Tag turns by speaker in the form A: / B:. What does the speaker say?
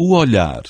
A: o olhar.